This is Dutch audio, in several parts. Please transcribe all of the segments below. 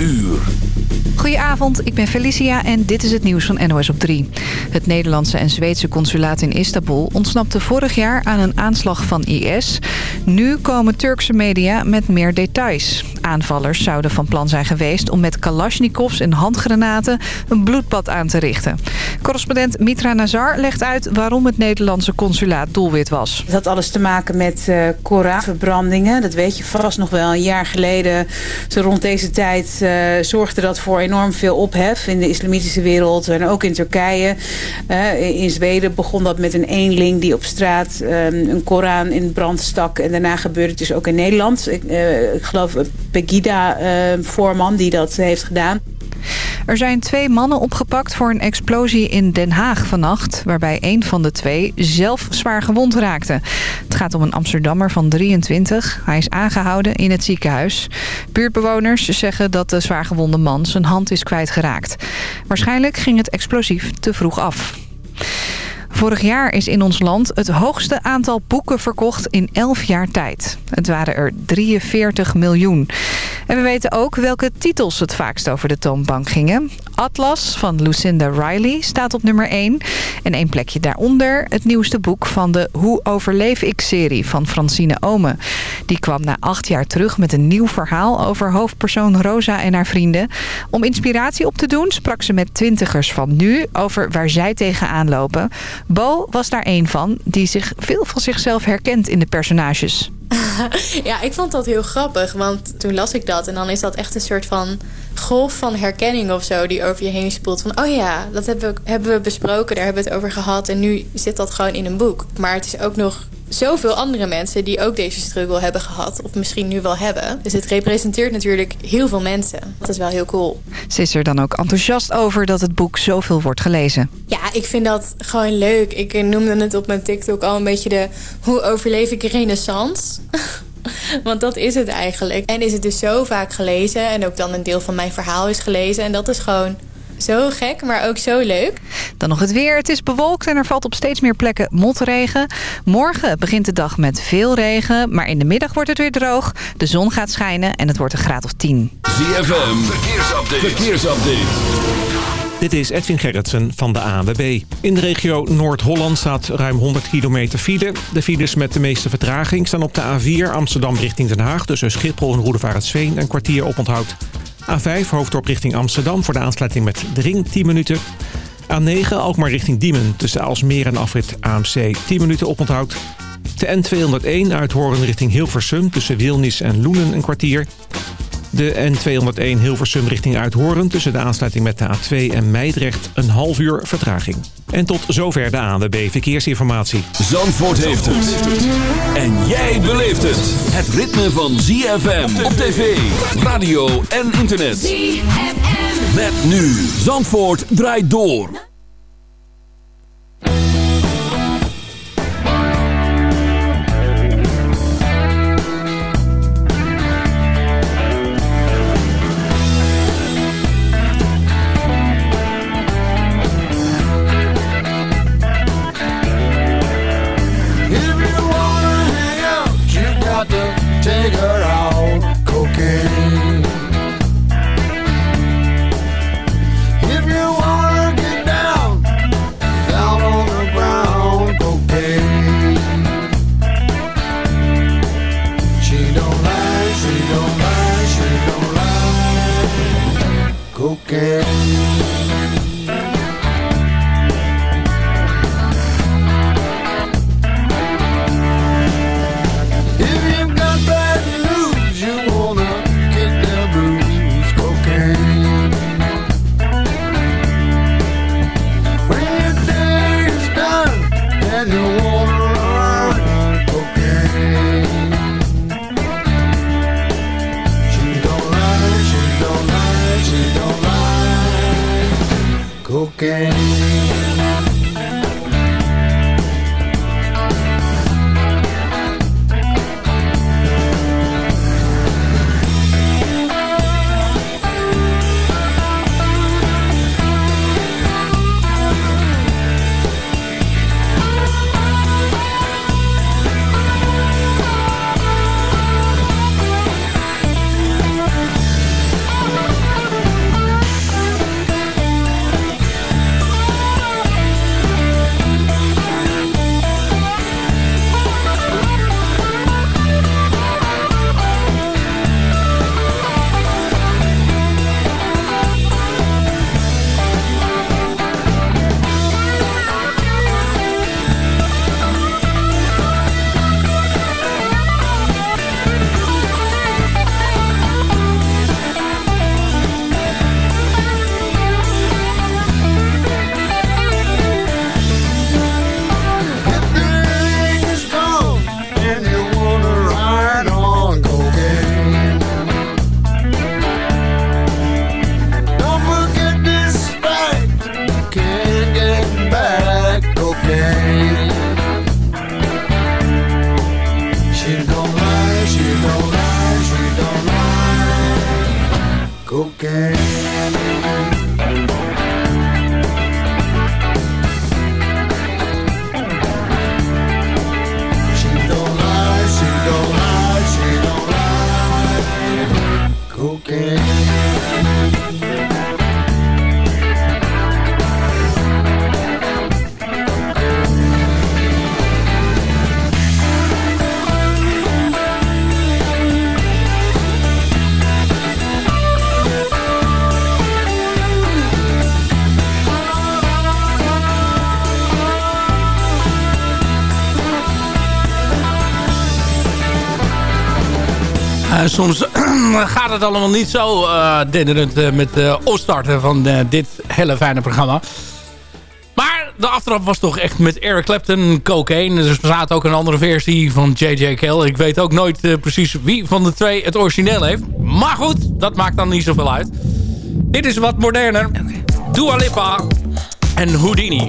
uur. Goedenavond, ik ben Felicia en dit is het nieuws van NOS op 3. Het Nederlandse en Zweedse consulaat in Istanbul ontsnapte vorig jaar aan een aanslag van IS. Nu komen Turkse media met meer details. Aanvallers zouden van plan zijn geweest om met kalasjnikovs en handgranaten een bloedbad aan te richten. Correspondent Mitra Nazar legt uit waarom het Nederlandse consulaat doelwit was. Het had alles te maken met uh, Koranverbrandingen. Dat weet je vast nog wel. Een jaar geleden, zo rond deze tijd, uh, zorgde dat voor enorm veel ophef in de islamitische wereld en ook in Turkije. Uh, in Zweden begon dat met een eenling die op straat um, een Koran in brand stak. En daarna gebeurde het dus ook in Nederland. Ik, uh, ik geloof Pegida uh, Voorman die dat heeft gedaan. Er zijn twee mannen opgepakt voor een explosie in Den Haag vannacht... waarbij een van de twee zelf zwaar gewond raakte. Het gaat om een Amsterdammer van 23. Hij is aangehouden in het ziekenhuis. Buurtbewoners zeggen dat de zwaargewonde man zijn hand is kwijtgeraakt. Waarschijnlijk ging het explosief te vroeg af. Vorig jaar is in ons land het hoogste aantal boeken verkocht in 11 jaar tijd. Het waren er 43 miljoen. En we weten ook welke titels het vaakst over de toonbank gingen. Atlas van Lucinda Riley staat op nummer 1. En één plekje daaronder het nieuwste boek van de Hoe overleef ik-serie van Francine Omen. Die kwam na acht jaar terug met een nieuw verhaal over hoofdpersoon Rosa en haar vrienden. Om inspiratie op te doen sprak ze met twintigers van nu over waar zij tegenaan lopen. Bo was daar één van, die zich veel van zichzelf herkent in de personages. ja, ik vond dat heel grappig, want toen las ik dat en dan is dat echt een soort van golf van herkenning of zo die over je heen spoelt. Van, oh ja, dat hebben we, hebben we besproken, daar hebben we het over gehad en nu zit dat gewoon in een boek. Maar het is ook nog zoveel andere mensen die ook deze struggle hebben gehad. Of misschien nu wel hebben. Dus het representeert natuurlijk heel veel mensen. Dat is wel heel cool. Ze is er dan ook enthousiast over dat het boek zoveel wordt gelezen. Ja, ik vind dat gewoon leuk. Ik noemde het op mijn TikTok al een beetje de... Hoe overleef ik renaissance? Want dat is het eigenlijk. En is het dus zo vaak gelezen. En ook dan een deel van mijn verhaal is gelezen. En dat is gewoon zo gek, maar ook zo leuk. Dan nog het weer. Het is bewolkt en er valt op steeds meer plekken motregen. Morgen begint de dag met veel regen, maar in de middag wordt het weer droog. De zon gaat schijnen en het wordt een graad of 10. ZFM, verkeersupdate. verkeersupdate. Dit is Edwin Gerritsen van de ANWB. In de regio Noord-Holland staat ruim 100 kilometer file. De files met de meeste vertraging staan op de A4 Amsterdam richting Den Haag... tussen Schiphol en Roedevaartsveen een kwartier oponthoud. A5 hoofddorp richting Amsterdam voor de aansluiting met de ring 10 minuten. A9 Alkmaar richting Diemen tussen Alsmeer en afrit AMC 10 minuten oponthoud. De N201 uit Horen richting Hilversum tussen Wilnis en Loenen een kwartier. De N201 Hilversum richting Uithoren tussen de aansluiting met de A2 en Meidrecht een half uur vertraging. En tot zover de ANWB Verkeersinformatie. Zandvoort heeft het. En jij beleeft het. Het ritme van ZFM op tv, radio en internet. ZFM. Met nu. Zandvoort draait door. Soms gaat het allemaal niet zo uh, denderend uh, met uh, opstarten van dit hele fijne programma. Maar de aftrap was toch echt met Eric Clapton, Cocaine. Er bestaat ook een andere versie van J.J. Kell. Ik weet ook nooit precies wie van de twee het origineel heeft. Maar goed, dat maakt dan niet zoveel uit. Dit is wat moderner. Okay. Dua Lipa en Houdini.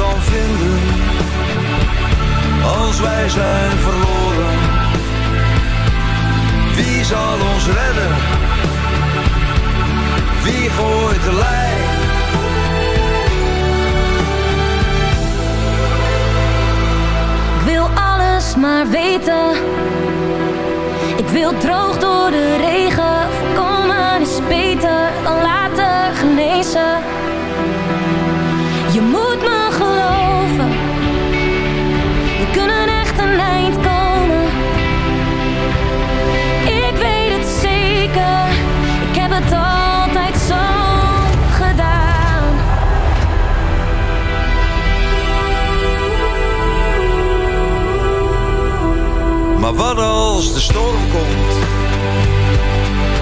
ons vinden als wij zijn verloren? Wie zal ons redden? Wie gooit de lijn? Ik wil alles maar weten. Ik wil droog door de regen. Voorkomen is beter dan laten genezen. Wat als de storm komt?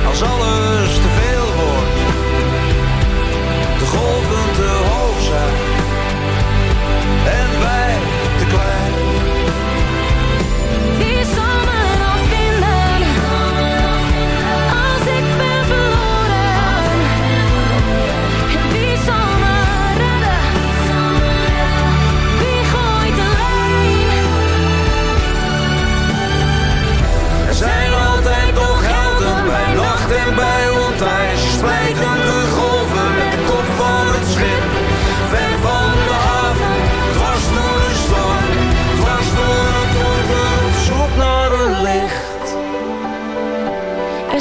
Als alles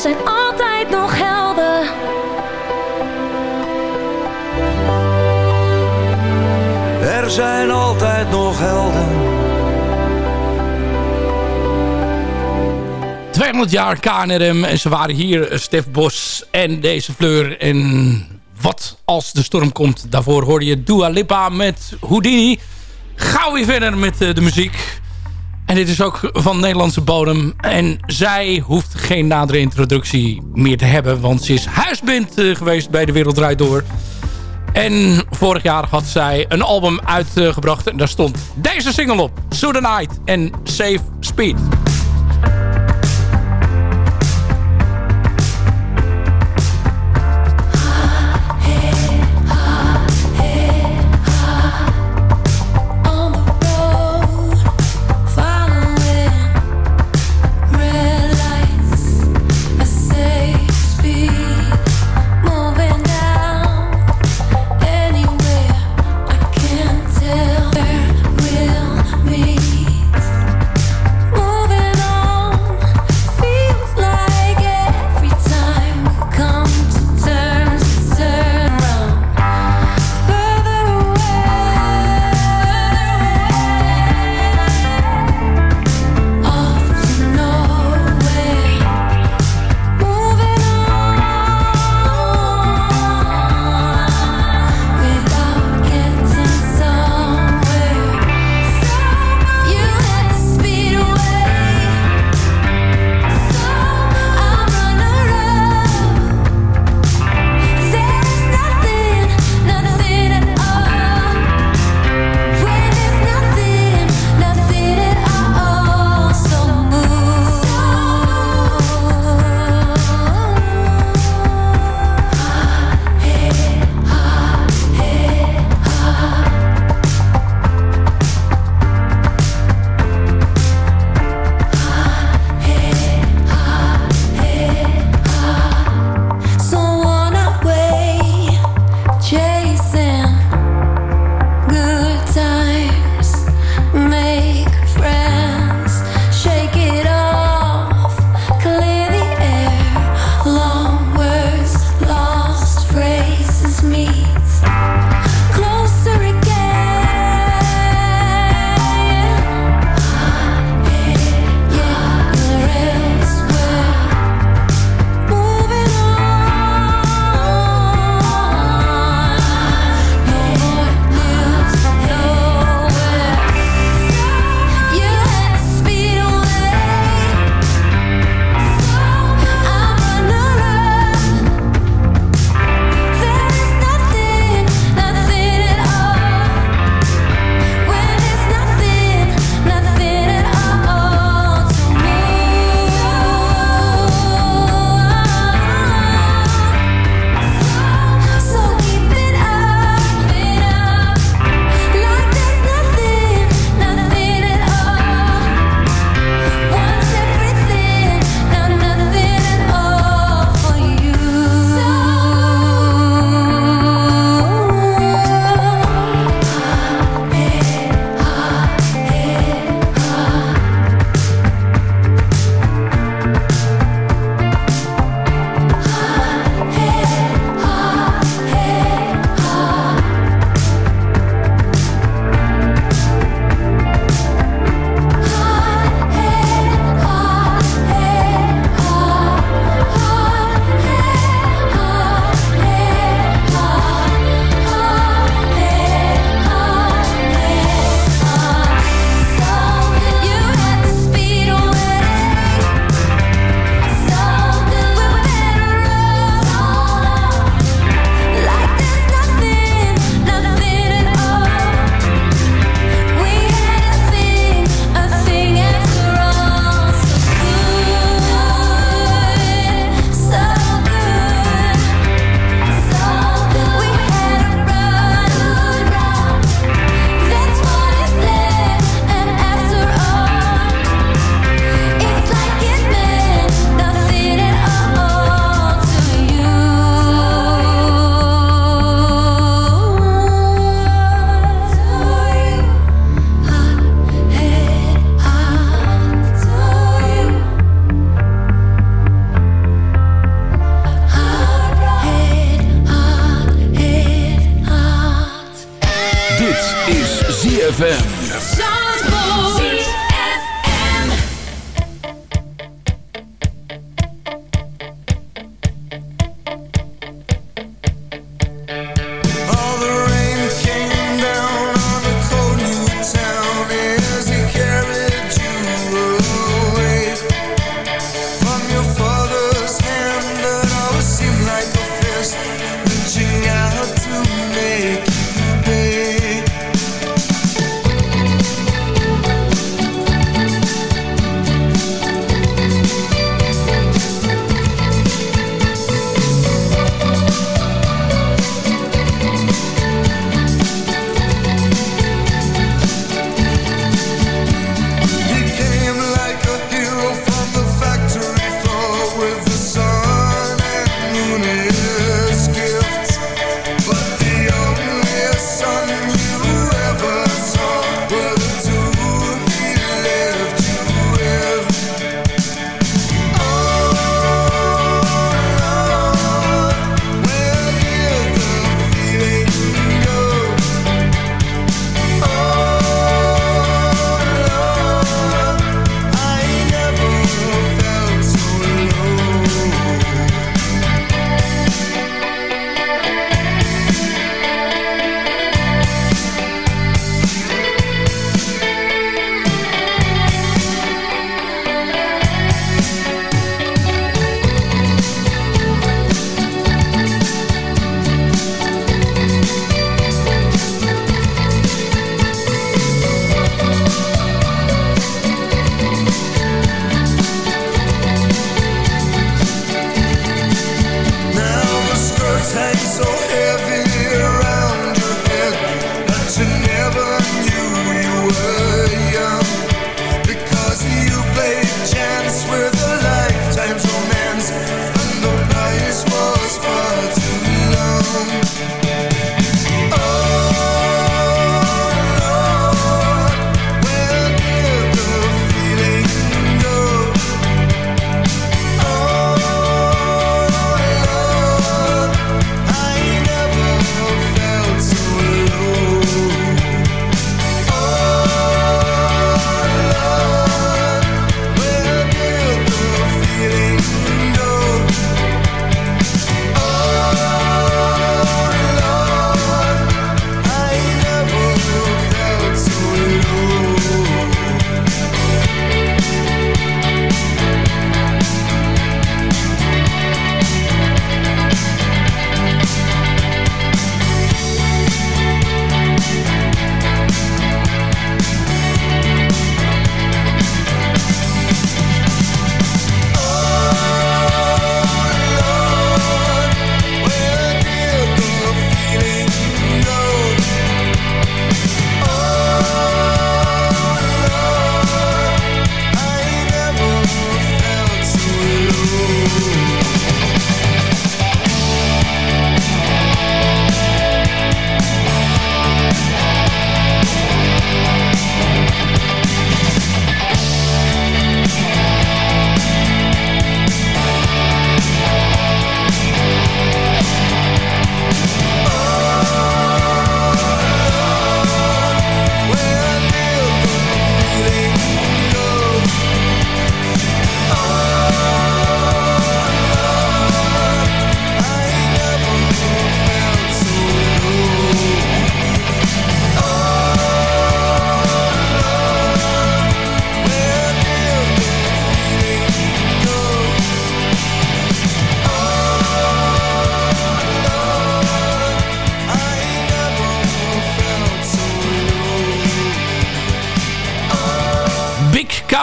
zijn altijd nog helden. Er zijn altijd nog helden. 200 jaar KNRM en ze waren hier, Stef Bos en deze Fleur. En wat als de storm komt, daarvoor hoorde je Dua Lipa met Houdini. Gauw weer verder met eh, de muziek. En dit is ook van Nederlandse bodem. En zij hoeft geen nadere introductie meer te hebben. Want ze is huisband eh, geweest bij De Wereld Door. En vorig jaar had zij een album uitgebracht. En daar stond deze single op. So the Night en Safe Speed.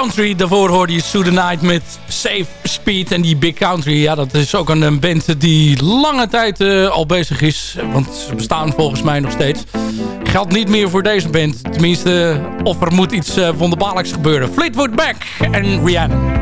Country. Daarvoor hoorde je Sue the Night met Safe Speed. En die Big Country, ja, dat is ook een, band die lange tijd uh, al bezig is. Want ze bestaan volgens mij nog steeds. Geldt niet meer voor deze band. Tenminste, of er moet iets uh, wonderbaarlijks gebeuren. Fleetwood Mac en Rihanna.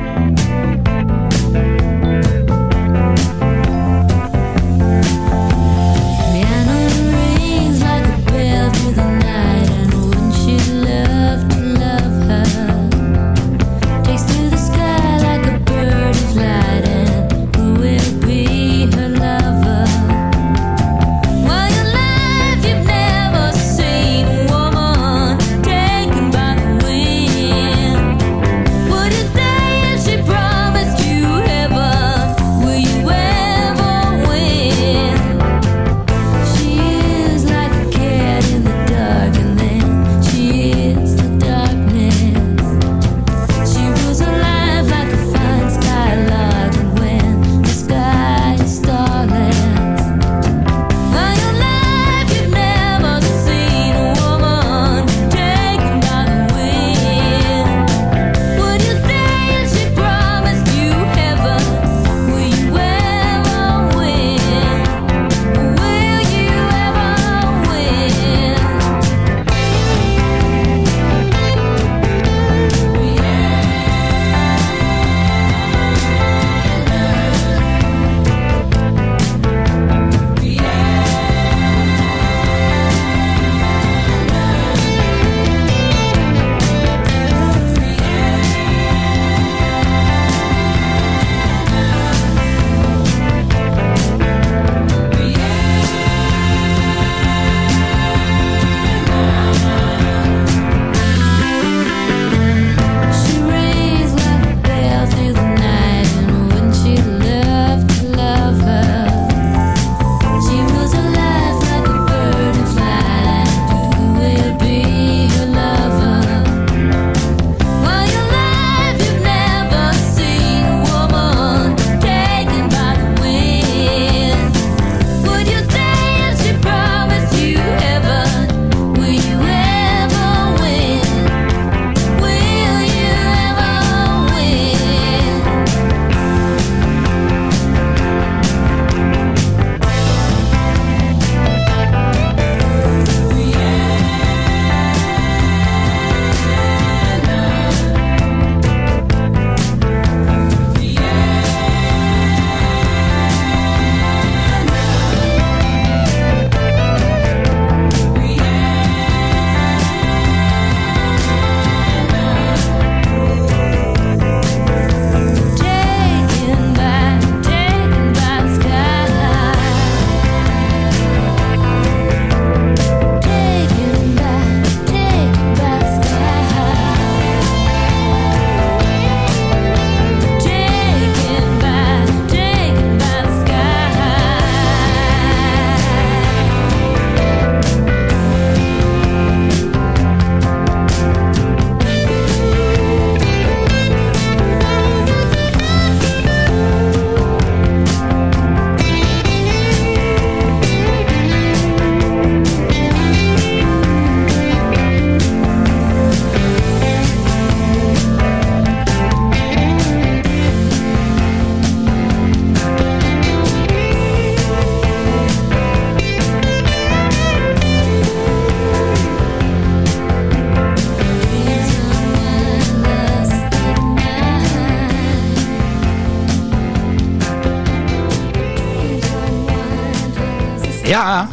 Ja,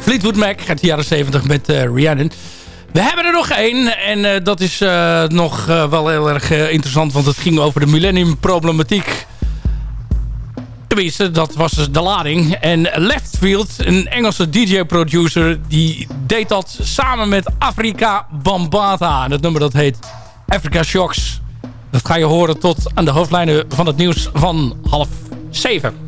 Fleetwood Mac uit de jaren 70 met uh, Rhiannon. We hebben er nog één en uh, dat is uh, nog wel heel erg interessant... want het ging over de millennium-problematiek. Tenminste, dat was dus de lading. En Leftfield, een Engelse DJ-producer... die deed dat samen met Afrika Bambata. En het nummer dat heet Africa Shocks. Dat ga je horen tot aan de hoofdlijnen van het nieuws van half zeven.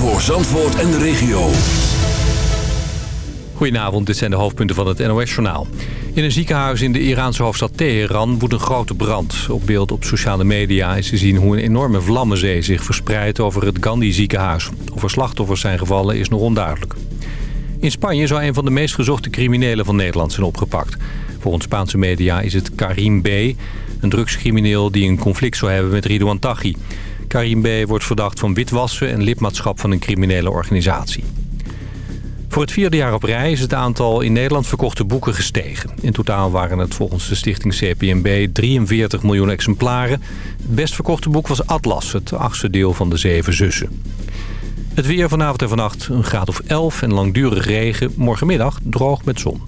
Zandvoort en de regio. Goedenavond, dit zijn de hoofdpunten van het NOS-journaal. In een ziekenhuis in de Iraanse hoofdstad Teheran woedt een grote brand. Op beeld op sociale media is te zien hoe een enorme vlammenzee zich verspreidt over het Gandhi-ziekenhuis. Of er slachtoffers zijn gevallen is nog onduidelijk. In Spanje zou een van de meest gezochte criminelen van Nederland zijn opgepakt. Volgens Spaanse media is het Karim B., een drugscrimineel die een conflict zou hebben met Ridouan Taghi. Karim B. wordt verdacht van witwassen en lidmaatschap van een criminele organisatie. Voor het vierde jaar op rij is het aantal in Nederland verkochte boeken gestegen. In totaal waren het volgens de stichting CPMB 43 miljoen exemplaren. Het best verkochte boek was Atlas, het achtste deel van de Zeven Zussen. Het weer vanavond en vannacht een graad of 11 en langdurig regen. Morgenmiddag droog met zon.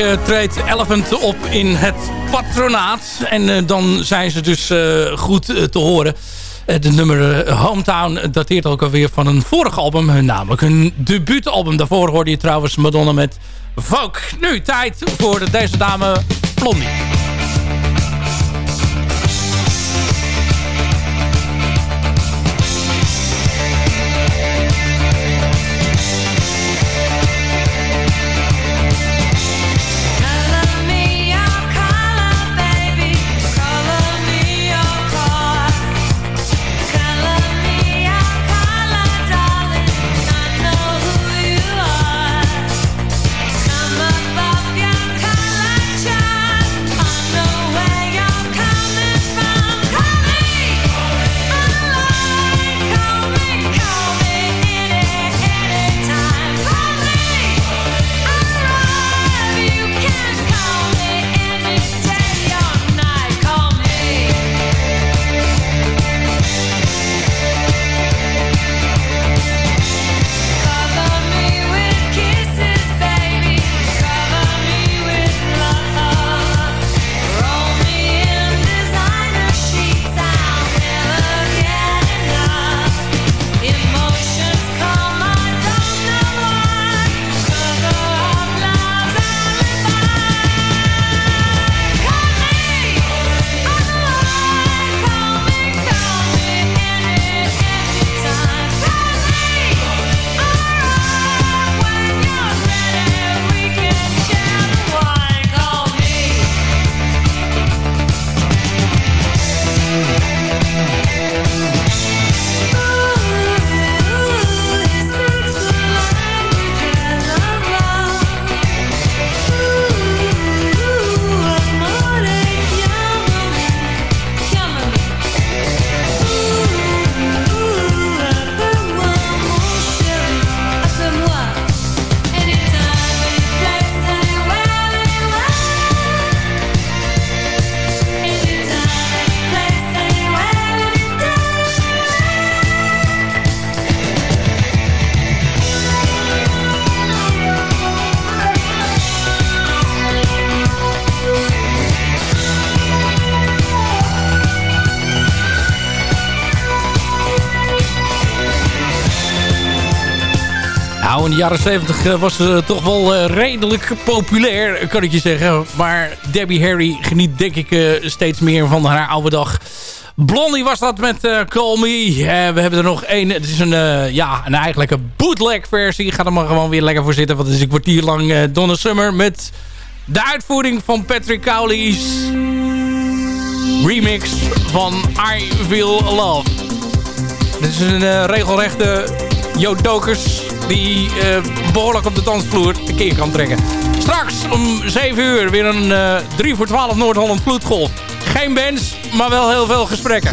Eh, treedt Elephant op in het patronaat. En eh, dan zijn ze dus eh, goed te horen. de nummer Hometown dateert ook alweer van een vorig album. hun Namelijk hun debuutalbum. Daarvoor hoorde je trouwens Madonna met Vogue. Nu tijd voor deze dame Blondie. Jaren 70 was ze toch wel eh, redelijk populair, kan ik je zeggen. Maar Debbie Harry geniet denk ik eh, steeds meer van haar oude dag. Blondie was dat met eh, Call Me. Eh, we hebben er nog één. Het is een, eh, ja, een eigenlijke bootleg versie. Ga er maar gewoon weer lekker voor zitten. Want het is een kwartier lang eh, Donna Summer met de uitvoering van Patrick Cowley's remix van I Feel Love. Dit is een eh, regelrechte Jodokers die eh, behoorlijk op de dansvloer de keer kan trekken. Straks om 7 uur weer een eh 3 voor 12 Noord-Holland vloedgolf. Geen bands, maar wel heel veel gesprekken.